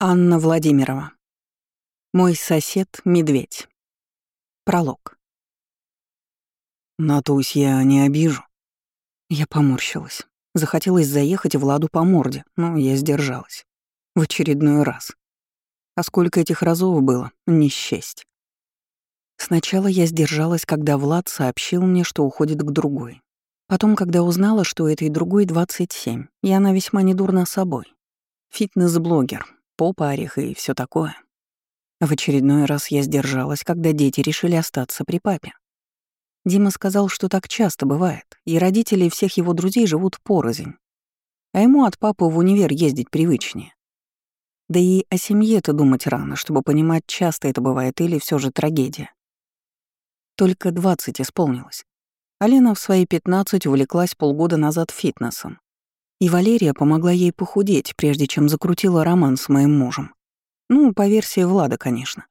Анна Владимирова. Мой сосед — медведь. Пролог. Натусь, я не обижу. Я поморщилась. Захотелось заехать Владу по морде, но я сдержалась. В очередной раз. А сколько этих разов было, не счесть. Сначала я сдержалась, когда Влад сообщил мне, что уходит к другой. Потом, когда узнала, что этой другой 27, и она весьма недурна собой. Фитнес-блогер, попа, орех и все такое. В очередной раз я сдержалась, когда дети решили остаться при папе. Дима сказал, что так часто бывает, и родители всех его друзей живут порознь. А ему от папы в универ ездить привычнее. Да и о семье-то думать рано, чтобы понимать, часто это бывает или все же трагедия. Только 20 исполнилось. Алена в свои 15 увлеклась полгода назад фитнесом. И Валерия помогла ей похудеть, прежде чем закрутила роман с моим мужем. Ну, по версии Влада, конечно.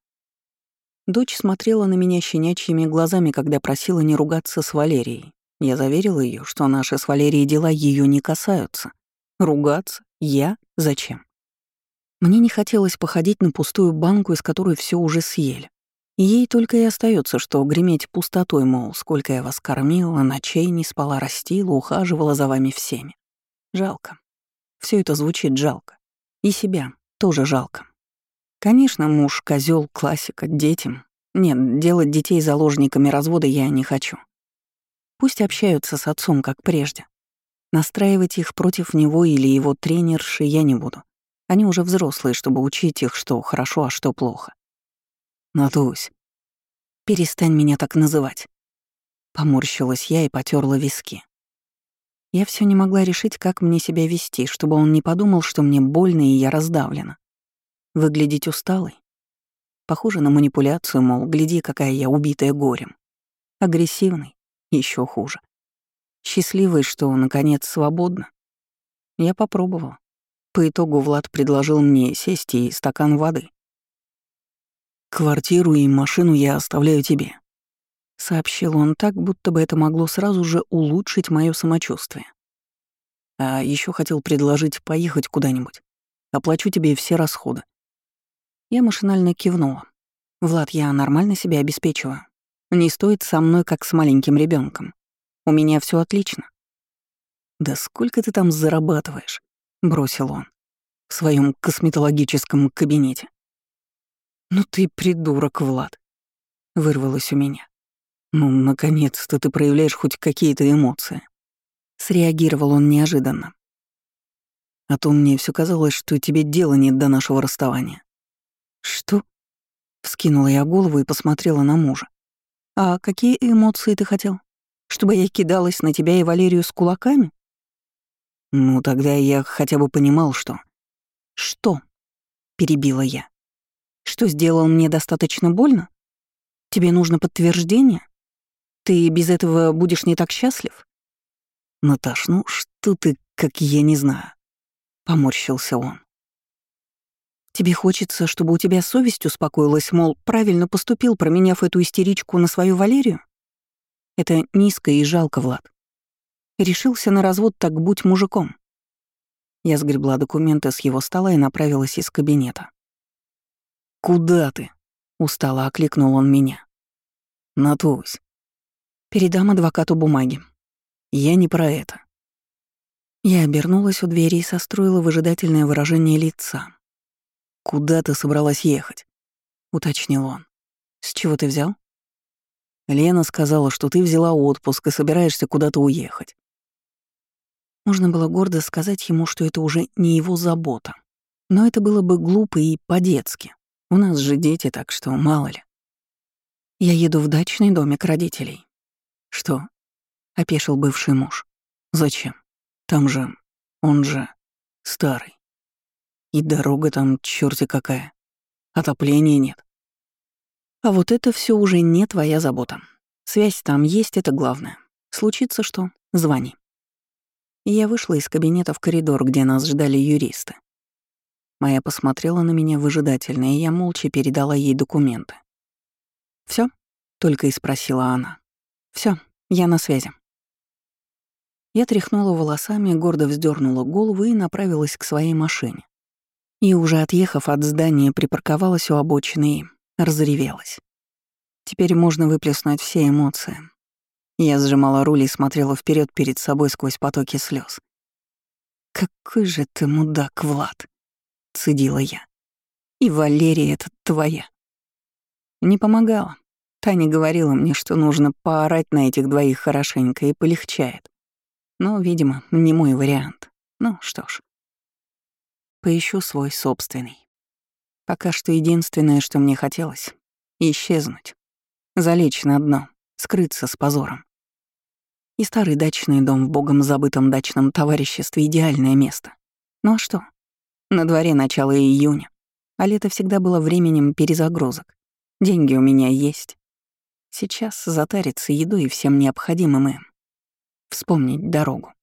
Дочь смотрела на меня щенячьими глазами, когда просила не ругаться с Валерией. Я заверила ее, что наши с Валерией дела ее не касаются. Ругаться? Я? Зачем? Мне не хотелось походить на пустую банку, из которой все уже съели. И ей только и остается, что греметь пустотой, мол, сколько я вас кормила, ночей не спала, растила, ухаживала за вами всеми. Жалко. Все это звучит жалко. И себя тоже жалко. Конечно, муж, козел, классика, детям. Нет, делать детей заложниками развода я не хочу. Пусть общаются с отцом, как прежде. Настраивать их против него или его тренерши я не буду. Они уже взрослые, чтобы учить их, что хорошо, а что плохо. Натусь, перестань меня так называть. Поморщилась я и потерла виски. Я все не могла решить, как мне себя вести, чтобы он не подумал, что мне больно и я раздавлена. Выглядеть усталой? Похоже на манипуляцию, мол, гляди, какая я убитая горем. Агрессивный? еще хуже. Счастливый, что, наконец, свободна? Я попробовала. По итогу Влад предложил мне сесть и стакан воды. «Квартиру и машину я оставляю тебе», Сообщил он так, будто бы это могло сразу же улучшить мое самочувствие. А еще хотел предложить поехать куда-нибудь. Оплачу тебе все расходы. Я машинально кивнула. «Влад, я нормально себя обеспечиваю. Не стоит со мной, как с маленьким ребенком. У меня все отлично». «Да сколько ты там зарабатываешь?» — бросил он. «В своем косметологическом кабинете». «Ну ты придурок, Влад», — вырвалось у меня. «Ну, наконец-то ты проявляешь хоть какие-то эмоции». Среагировал он неожиданно. «А то мне все казалось, что тебе дела нет до нашего расставания». «Что?» Вскинула я голову и посмотрела на мужа. «А какие эмоции ты хотел? Чтобы я кидалась на тебя и Валерию с кулаками?» «Ну, тогда я хотя бы понимал, что...» «Что?» — перебила я. «Что сделал мне достаточно больно? Тебе нужно подтверждение?» Ты без этого будешь не так счастлив? Наташ, ну что ты, как я не знаю. Поморщился он. Тебе хочется, чтобы у тебя совесть успокоилась, мол, правильно поступил, променяв эту истеричку на свою Валерию? Это низко и жалко, Влад. Решился на развод, так будь мужиком. Я сгребла документы с его стола и направилась из кабинета. «Куда ты?» — устало окликнул он меня. «Натусь, Передам адвокату бумаги. Я не про это. Я обернулась у двери и состроила выжидательное выражение лица. «Куда ты собралась ехать?» — уточнил он. «С чего ты взял?» Лена сказала, что ты взяла отпуск и собираешься куда-то уехать. Можно было гордо сказать ему, что это уже не его забота. Но это было бы глупо и по-детски. У нас же дети, так что мало ли. Я еду в дачный домик родителей. «Что?» — опешил бывший муж. «Зачем? Там же... он же... старый. И дорога там черти какая. Отопления нет». «А вот это все уже не твоя забота. Связь там есть, это главное. Случится что? Звони». Я вышла из кабинета в коридор, где нас ждали юристы. Моя посмотрела на меня выжидательно, и я молча передала ей документы. Все? только и спросила она. Все, я на связи. Я тряхнула волосами, гордо вздернула голову и направилась к своей машине. И уже отъехав от здания, припарковалась у обочины и разревелась. Теперь можно выплеснуть все эмоции. Я сжимала руль и смотрела вперед перед собой сквозь потоки слез. «Какой же ты мудак, Влад!» — цедила я. «И Валерия это твоя». Не помогала. Таня говорила мне, что нужно поорать на этих двоих хорошенько и полегчает. Но, видимо, не мой вариант. Ну что ж. Поищу свой собственный. Пока что единственное, что мне хотелось — исчезнуть. Залечь на дно, скрыться с позором. И старый дачный дом в богом забытом дачном товариществе — идеальное место. Ну а что? На дворе начало июня, а лето всегда было временем перезагрузок. Деньги у меня есть. Сейчас затариться едой и всем необходимым им. Вспомнить дорогу.